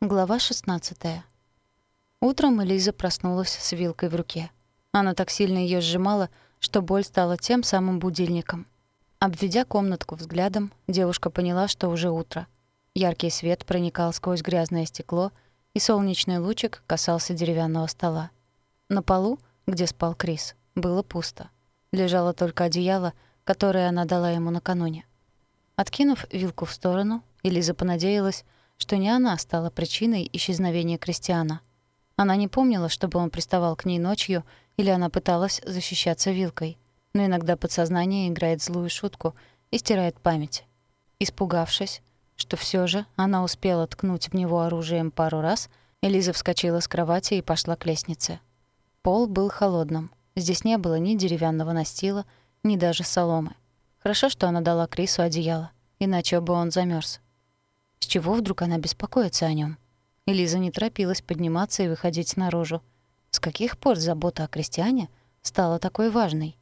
Глава 16. Утром Элиза проснулась с вилкой в руке. Она так сильно ее сжимала, что боль стала тем самым будильником. Обведя комнатку взглядом, девушка поняла, что уже утро. Яркий свет проникал сквозь грязное стекло, и солнечный лучик касался деревянного стола. На полу, где спал Крис, было пусто. Лежало только одеяло, которое она дала ему накануне. Откинув вилку в сторону, Элиза понадеялась, что не она стала причиной исчезновения Кристиана. Она не помнила, чтобы он приставал к ней ночью или она пыталась защищаться вилкой, но иногда подсознание играет злую шутку и стирает память. Испугавшись, что все же она успела ткнуть в него оружием пару раз, Элиза вскочила с кровати и пошла к лестнице. Пол был холодным. Здесь не было ни деревянного настила, ни даже соломы. Хорошо, что она дала Крису одеяло, иначе бы он замерз. С чего вдруг она беспокоится о нем? Элиза не торопилась подниматься и выходить наружу. С каких пор забота о крестьяне стала такой важной?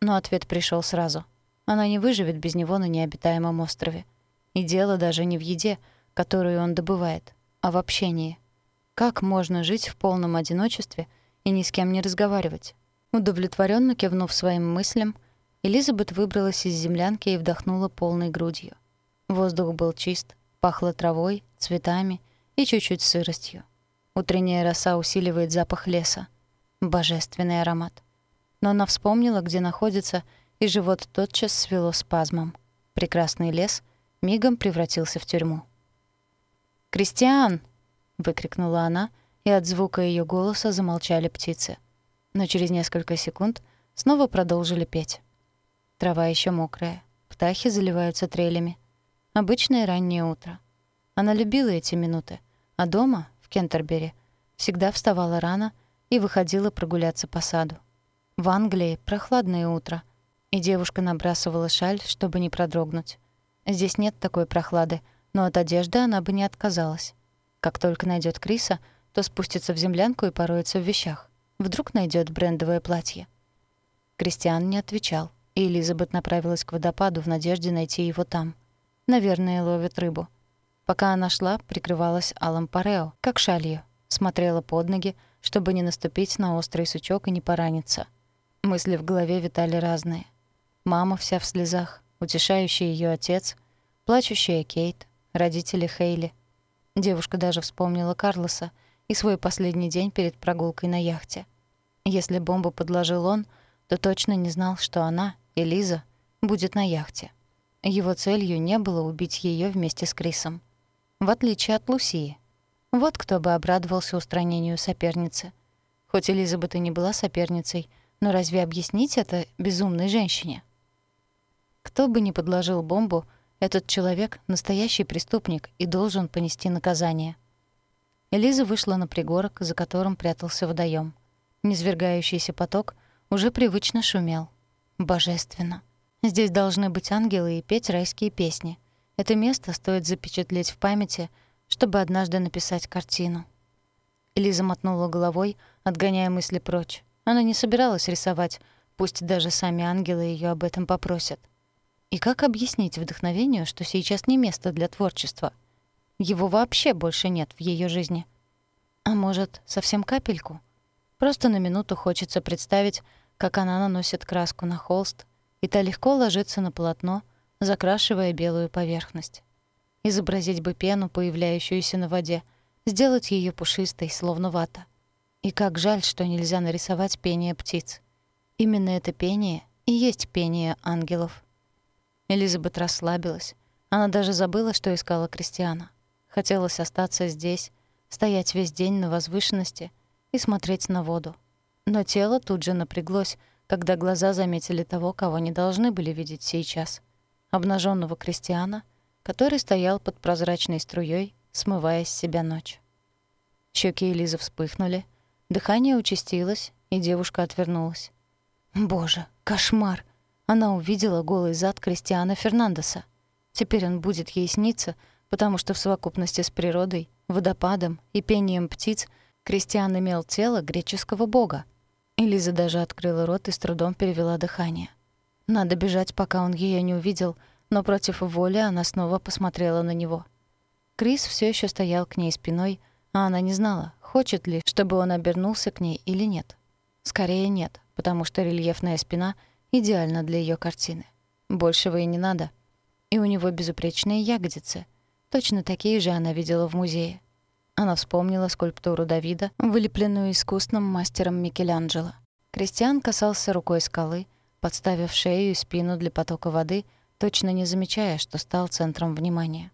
Но ответ пришел сразу. Она не выживет без него на необитаемом острове. И дело даже не в еде, которую он добывает, а в общении. Как можно жить в полном одиночестве и ни с кем не разговаривать? Удовлетворенно кивнув своим мыслям, Элизабет выбралась из землянки и вдохнула полной грудью. Воздух был чист, Пахло травой, цветами и чуть-чуть сыростью. Утренняя роса усиливает запах леса. Божественный аромат. Но она вспомнила, где находится, и живот тотчас свело спазмом. Прекрасный лес мигом превратился в тюрьму. «Кристиан!» — выкрикнула она, и от звука ее голоса замолчали птицы. Но через несколько секунд снова продолжили петь. Трава еще мокрая, птахи заливаются трелями — Обычное раннее утро. Она любила эти минуты, а дома, в Кентербери, всегда вставала рано и выходила прогуляться по саду. В Англии прохладное утро, и девушка набрасывала шаль, чтобы не продрогнуть. Здесь нет такой прохлады, но от одежды она бы не отказалась. Как только найдет Криса, то спустится в землянку и пороется в вещах. Вдруг найдет брендовое платье. Кристиан не отвечал, и Элизабет направилась к водопаду в надежде найти его там — Наверное, ловят рыбу. Пока она шла, прикрывалась алым парео, как шалью. Смотрела под ноги, чтобы не наступить на острый сучок и не пораниться. Мысли в голове витали разные. Мама вся в слезах, утешающий ее отец, плачущая Кейт, родители Хейли. Девушка даже вспомнила Карлоса и свой последний день перед прогулкой на яхте. Если бомбу подложил он, то точно не знал, что она, Элиза, будет на яхте. Его целью не было убить ее вместе с Крисом. В отличие от Лусии. Вот кто бы обрадовался устранению соперницы. Хоть Элизабет и не была соперницей, но разве объяснить это безумной женщине? Кто бы ни подложил бомбу, этот человек — настоящий преступник и должен понести наказание. Элиза вышла на пригорок, за которым прятался водоем. Низвергающийся поток уже привычно шумел. Божественно. Здесь должны быть ангелы и петь райские песни. Это место стоит запечатлеть в памяти, чтобы однажды написать картину. Элиза мотнула головой, отгоняя мысли прочь. Она не собиралась рисовать, пусть даже сами ангелы ее об этом попросят. И как объяснить вдохновению, что сейчас не место для творчества? Его вообще больше нет в ее жизни. А может, совсем капельку? Просто на минуту хочется представить, как она наносит краску на холст, и та легко ложится на полотно, закрашивая белую поверхность. Изобразить бы пену, появляющуюся на воде, сделать ее пушистой, словно вата. И как жаль, что нельзя нарисовать пение птиц. Именно это пение и есть пение ангелов. Элизабет расслабилась. Она даже забыла, что искала Кристиана. Хотелось остаться здесь, стоять весь день на возвышенности и смотреть на воду. Но тело тут же напряглось, когда глаза заметили того, кого не должны были видеть сейчас. обнаженного крестьяна, который стоял под прозрачной струей, смывая с себя ночь. Щеки Элизы вспыхнули, дыхание участилось, и девушка отвернулась. Боже, кошмар! Она увидела голый зад Кристиана Фернандеса. Теперь он будет ей сниться, потому что в совокупности с природой, водопадом и пением птиц Кристиан имел тело греческого бога. Элиза даже открыла рот и с трудом перевела дыхание. Надо бежать, пока он ее не увидел, но против воли она снова посмотрела на него. Крис все еще стоял к ней спиной, а она не знала, хочет ли, чтобы он обернулся к ней или нет. Скорее нет, потому что рельефная спина идеальна для ее картины. Большего и не надо. И у него безупречные ягодицы. Точно такие же она видела в музее. Она вспомнила скульптуру Давида, вылепленную искусным мастером Микеланджело. Кристиан касался рукой скалы, подставив шею и спину для потока воды, точно не замечая, что стал центром внимания.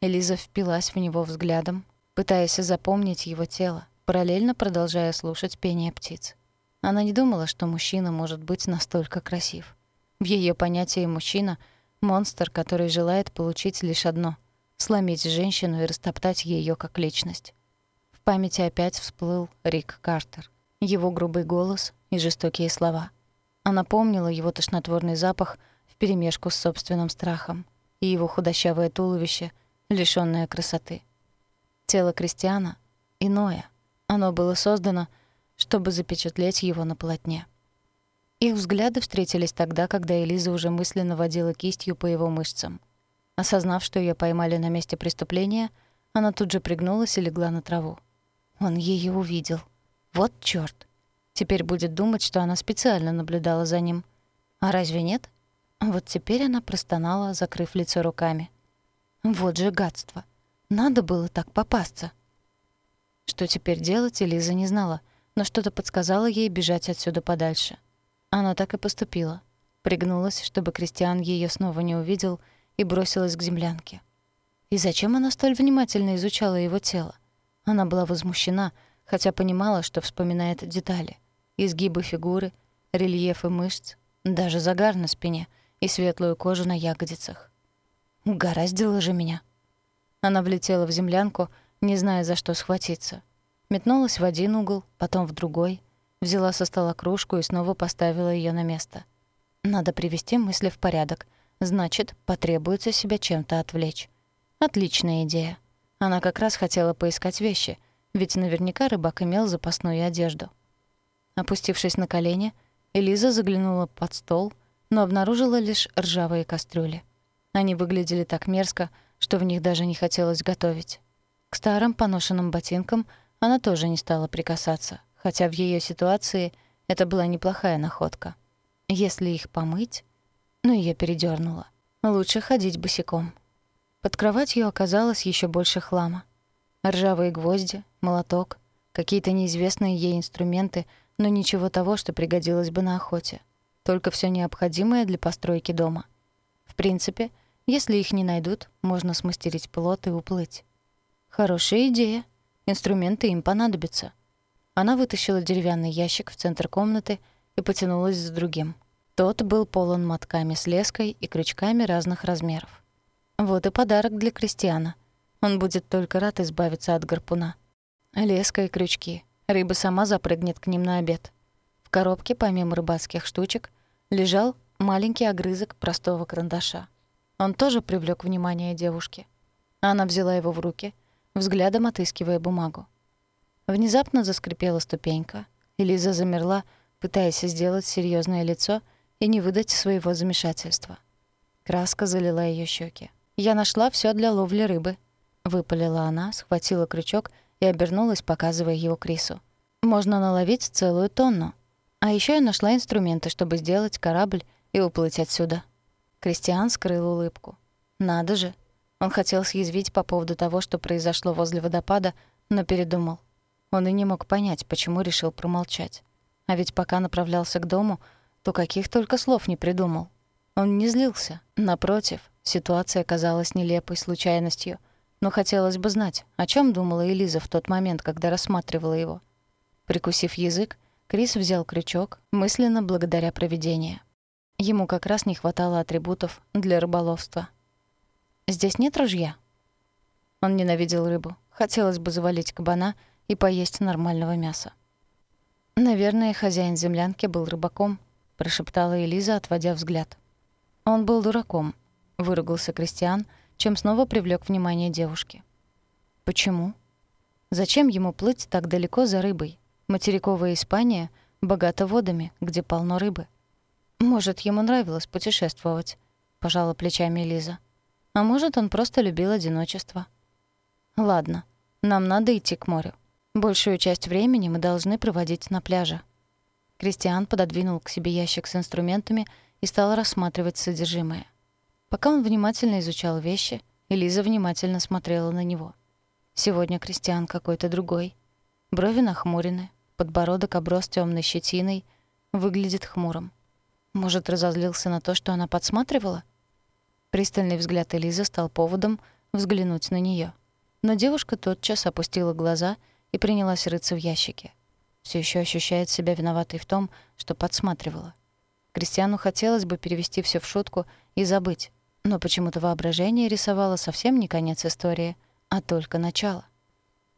Элиза впилась в него взглядом, пытаясь запомнить его тело, параллельно продолжая слушать пение птиц. Она не думала, что мужчина может быть настолько красив. В ее понятии мужчина — монстр, который желает получить лишь одно — сломить женщину и растоптать ее как личность. В памяти опять всплыл Рик Картер, его грубый голос и жестокие слова. Она помнила его тошнотворный запах вперемешку с собственным страхом и его худощавое туловище, лишённое красоты. Тело Кристиана иное. Оно было создано, чтобы запечатлеть его на полотне. Их взгляды встретились тогда, когда Элиза уже мысленно водила кистью по его мышцам. Осознав, что ее поймали на месте преступления, она тут же пригнулась и легла на траву. Он ее увидел. Вот чёрт. Теперь будет думать, что она специально наблюдала за ним. А разве нет? Вот теперь она простонала, закрыв лицо руками. Вот же гадство. Надо было так попасться. Что теперь делать, Элиза не знала, но что-то подсказало ей бежать отсюда подальше. Она так и поступила. Пригнулась, чтобы Кристиан ее снова не увидел, и бросилась к землянке. И зачем она столь внимательно изучала его тело? Она была возмущена, хотя понимала, что вспоминает детали изгибы фигуры, рельефы мышц, даже загар на спине и светлую кожу на ягодицах. Угораздило же меня. Она влетела в землянку, не зная, за что схватиться. Метнулась в один угол, потом в другой, взяла со стола кружку и снова поставила ее на место. Надо привести мысли в порядок. Значит, потребуется себя чем-то отвлечь. Отличная идея. Она как раз хотела поискать вещи, ведь наверняка рыбак имел запасную одежду. Опустившись на колени, Элиза заглянула под стол, но обнаружила лишь ржавые кастрюли. Они выглядели так мерзко, что в них даже не хотелось готовить. К старым поношенным ботинкам она тоже не стала прикасаться, хотя в ее ситуации это была неплохая находка. Если их помыть... Но ее передёрнуло. Лучше ходить босиком. Под кроватью оказалось еще больше хлама. Ржавые гвозди, молоток, какие-то неизвестные ей инструменты — но ничего того, что пригодилось бы на охоте. Только все необходимое для постройки дома. В принципе, если их не найдут, можно смастерить плот и уплыть. Хорошая идея. Инструменты им понадобятся. Она вытащила деревянный ящик в центр комнаты и потянулась за другим. Тот был полон мотками с леской и крючками разных размеров. Вот и подарок для крестьяна. Он будет только рад избавиться от гарпуна. Леска и крючки. Рыба сама запрыгнет к ним на обед. В коробке, помимо рыбацких штучек, лежал маленький огрызок простого карандаша. Он тоже привлёк внимание девушки. Она взяла его в руки, взглядом отыскивая бумагу. Внезапно заскрипела ступенька, и замерла, пытаясь сделать серьёзное лицо и не выдать своего замешательства. Краска залила её щеки. «Я нашла всё для ловли рыбы», — выпалила она, схватила крючок — и обернулась, показывая его Крису. «Можно наловить целую тонну. А еще я нашла инструменты, чтобы сделать корабль и уплыть отсюда». Кристиан скрыл улыбку. «Надо же!» Он хотел съязвить по поводу того, что произошло возле водопада, но передумал. Он и не мог понять, почему решил промолчать. А ведь пока направлялся к дому, то каких только слов не придумал. Он не злился. Напротив, ситуация казалась нелепой случайностью — но хотелось бы знать, о чем думала Элиза в тот момент, когда рассматривала его. Прикусив язык, Крис взял крючок, мысленно благодаря провидению. Ему как раз не хватало атрибутов для рыболовства. «Здесь нет ружья?» Он ненавидел рыбу. Хотелось бы завалить кабана и поесть нормального мяса. «Наверное, хозяин землянки был рыбаком», — прошептала Элиза, отводя взгляд. «Он был дураком», — выругался Кристиан, — чем снова привлёк внимание девушки. Почему? Зачем ему плыть так далеко за рыбой? Материковая Испания богата водами, где полно рыбы. Может, ему нравилось путешествовать, пожала плечами Лиза. А может, он просто любил одиночество. Ладно, нам надо идти к морю. Большую часть времени мы должны проводить на пляже. Кристиан пододвинул к себе ящик с инструментами и стал рассматривать содержимое. Пока он внимательно изучал вещи, Элиза внимательно смотрела на него. Сегодня Кристиан какой-то другой. Брови нахмурены, подбородок оброс темной щетиной, выглядит хмурым. Может, разозлился на то, что она подсматривала? Пристальный взгляд Элизы стал поводом взглянуть на нее. Но девушка тотчас опустила глаза и принялась рыться в ящике. Все еще ощущает себя виноватой в том, что подсматривала. Кристиану хотелось бы перевести все в шутку и забыть, но почему-то воображение рисовало совсем не конец истории, а только начало.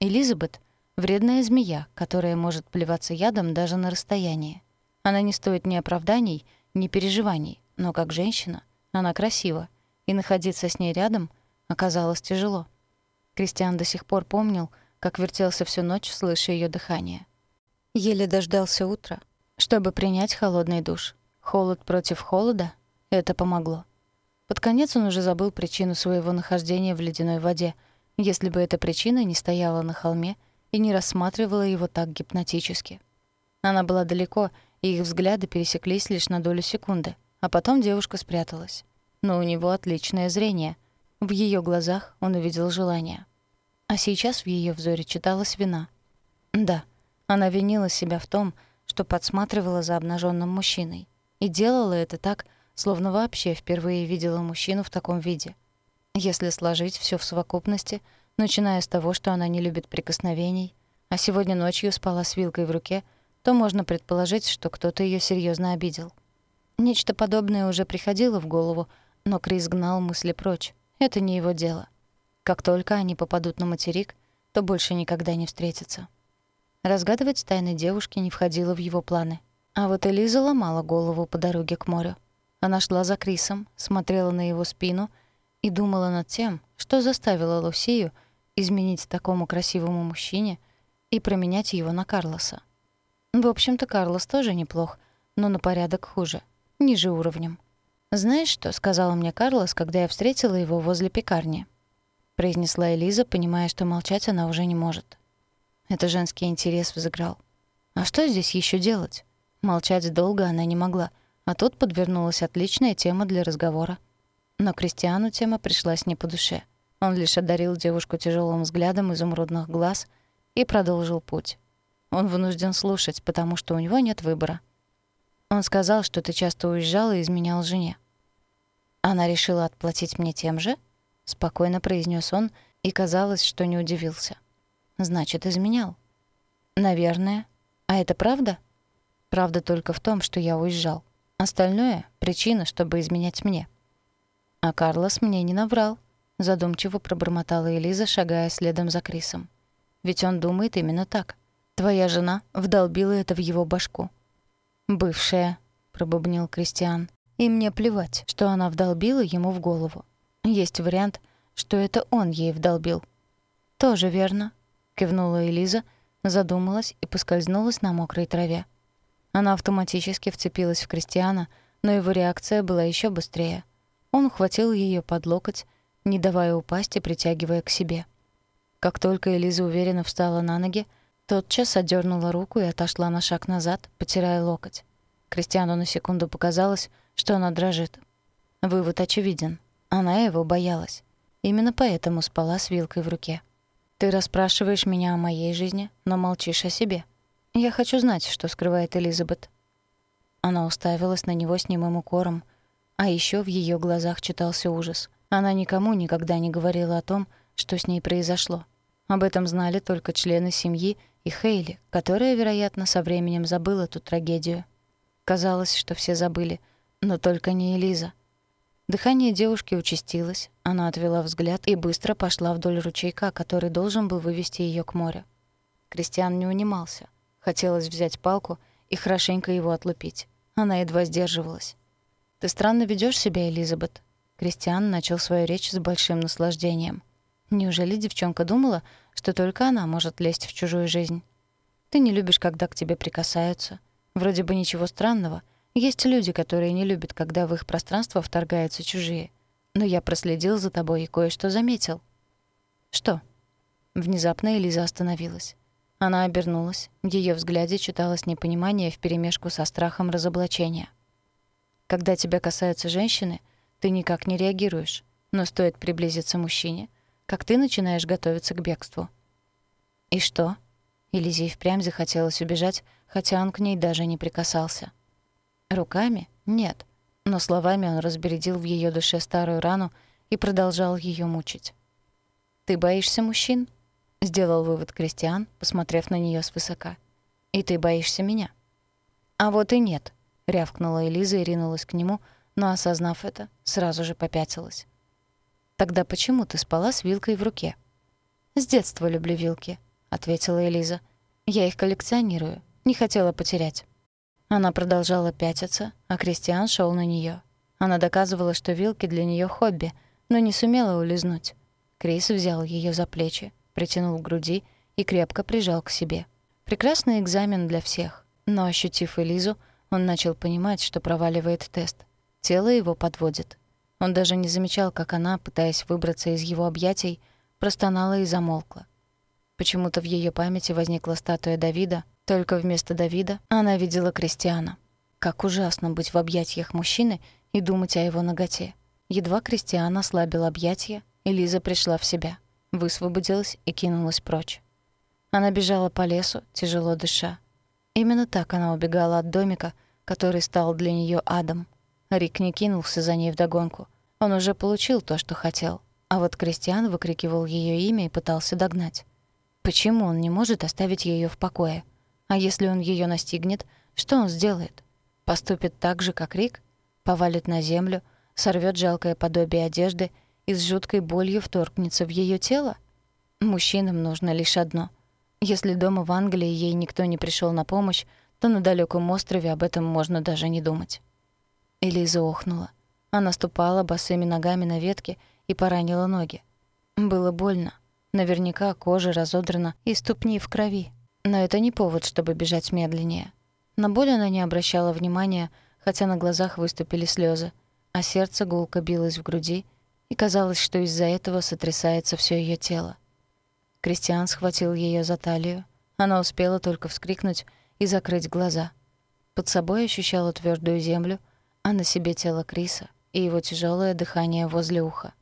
Элизабет — вредная змея, которая может плеваться ядом даже на расстоянии. Она не стоит ни оправданий, ни переживаний, но как женщина она красива, и находиться с ней рядом оказалось тяжело. Кристиан до сих пор помнил, как вертелся всю ночь, слыша ее дыхание. Еле дождался утра, чтобы принять холодный душ. Холод против холода — это помогло. Под конец он уже забыл причину своего нахождения в ледяной воде, если бы эта причина не стояла на холме и не рассматривала его так гипнотически. Она была далеко, и их взгляды пересеклись лишь на долю секунды, а потом девушка спряталась. Но у него отличное зрение. В ее глазах он увидел желание. А сейчас в ее взоре читалась вина. Да, она винила себя в том, что подсматривала за обнаженным мужчиной. И делала это так, словно вообще впервые видела мужчину в таком виде. Если сложить все в совокупности, начиная с того, что она не любит прикосновений, а сегодня ночью спала с вилкой в руке — то можно предположить, что кто-то ее серьезно обидел. Нечто подобное уже приходило в голову, но Крис гнал мысли прочь. Это не его дело. Как только они попадут на материк, то больше никогда не встретятся. Разгадывать тайны девушки не входило в его планы. А вот Элиза ломала голову по дороге к морю. Она шла за Крисом, смотрела на его спину и думала над тем, что заставило Лусию изменить такому красивому мужчине и променять его на Карлоса. В общем-то, Карлос тоже неплох, но на порядок хуже, ниже уровнем. «Знаешь, что сказала мне Карлос, когда я встретила его возле пекарни?» произнесла Элиза, понимая, что молчать она уже не может. Это женский интерес взыграл. А что здесь еще делать? Молчать долго она не могла, а тут подвернулась отличная тема для разговора. Но Кристиану тема пришлась не по душе. Он лишь одарил девушку тяжелым взглядом изумрудных глаз и продолжил путь. Он вынужден слушать, потому что у него нет выбора. Он сказал, что ты часто уезжала и изменял жене. Она решила отплатить мне тем же? Спокойно произнес он, и казалось, что не удивился. Значит, изменял. Наверное. А это правда? Правда только в том, что я уезжал. Остальное — причина, чтобы изменять мне. А Карлос мне не наврал. Задумчиво пробормотала Элиза, шагая следом за Крисом. Ведь он думает именно так. Твоя жена вдолбила это в его башку. «Бывшая», — пробубнил Кристиан. «И мне плевать, что она вдолбила ему в голову. Есть вариант, что это он ей вдолбил». «Тоже верно», — кивнула Элиза, задумалась и поскользнулась на мокрой траве. Она автоматически вцепилась в Кристиана, но его реакция была еще быстрее. Он ухватил ее под локоть, не давая упасть и притягивая к себе. Как только Элиза уверенно встала на ноги, Тотчас отдернула руку и отошла на шаг назад, потирая локоть. Кристиану на секунду показалось, что она дрожит. Вывод очевиден. Она его боялась. Именно поэтому спала с вилкой в руке. «Ты расспрашиваешь меня о моей жизни, но молчишь о себе. Я хочу знать, что скрывает Элизабет». Она уставилась на него с немым укором, а еще в ее глазах читался ужас. Она никому никогда не говорила о том, что с ней произошло. Об этом знали только члены семьи и Хейли, которая, вероятно, со временем забыла эту трагедию. Казалось, что все забыли, но только не Элиза. Дыхание девушки участилось, она отвела взгляд и быстро пошла вдоль ручейка, который должен был вывести ее к морю. Кристиан не унимался. Хотелось взять палку и хорошенько его отлупить. Она едва сдерживалась. «Ты странно ведешь себя, Элизабет?» Кристиан начал свою речь с большим наслаждением. Неужели девчонка думала, что только она может лезть в чужую жизнь? Ты не любишь, когда к тебе прикасаются. Вроде бы ничего странного. Есть люди, которые не любят, когда в их пространство вторгаются чужие. Но я проследил за тобой и кое-что заметил. Что? Внезапно Элиза остановилась. Она обернулась. В её взгляде читалось непонимание вперемешку со страхом разоблачения. Когда тебя касаются женщины, ты никак не реагируешь, но стоит приблизиться мужчине, как ты начинаешь готовиться к бегству. И что? Элизе впрямь захотелось убежать, хотя он к ней даже не прикасался. Руками? Нет. Но словами он разбередил в её душе старую рану и продолжал её мучить. «Ты боишься мужчин?» — сделал вывод Кристиан, посмотрев на неё свысока. «И ты боишься меня?» «А вот и нет», — рявкнула Элиза и ринулась к нему, но, осознав это, сразу же попятилась. «Тогда почему ты спала с вилкой в руке?» «С детства люблю вилки», — ответила Элиза. «Я их коллекционирую. Не хотела потерять». Она продолжала пятиться, а Кристиан шел на неё. Она доказывала, что вилки для неё хобби, но не сумела улизнуть. Крис взял её за плечи, притянул к груди и крепко прижал к себе. Прекрасный экзамен для всех. Но, ощутив Элизу, он начал понимать, что проваливает тест. Тело его подводит. Он даже не замечал, как она, пытаясь выбраться из его объятий, простонала и замолкла. Почему-то в ее памяти возникла статуя Давида, только вместо Давида она видела Кристиана. Как ужасно быть в объятиях мужчины и думать о его ноготе. Едва Кристиан ослабил объятия, Элиза пришла в себя, высвободилась и кинулась прочь. Она бежала по лесу, тяжело дыша. Именно так она убегала от домика, который стал для нее адом. Рик не кинулся за ней вдогонку. Он уже получил то, что хотел. А вот Кристиан выкрикивал ее имя и пытался догнать. Почему он не может оставить ее в покое? А если он ее настигнет, что он сделает? Поступит так же, как Рик? Повалит на землю, сорвет жалкое подобие одежды и с жуткой болью вторгнется в ее тело? Мужчинам нужно лишь одно. Если дома в Англии ей никто не пришел на помощь, то на далеком острове об этом можно даже не думать. Элиза охнула. Она ступала босыми ногами на ветке и поранила ноги. Было больно. Наверняка кожа разодрана и ступни в крови. Но это не повод, чтобы бежать медленнее. На боль она не обращала внимания, хотя на глазах выступили слезы, а сердце гулко билось в груди, и казалось, что из-за этого сотрясается все ее тело. Кристиан схватил ее за талию. Она успела только вскрикнуть и закрыть глаза. Под собой ощущала твердую землю, а на себе тело Криса и его тяжелое дыхание возле уха.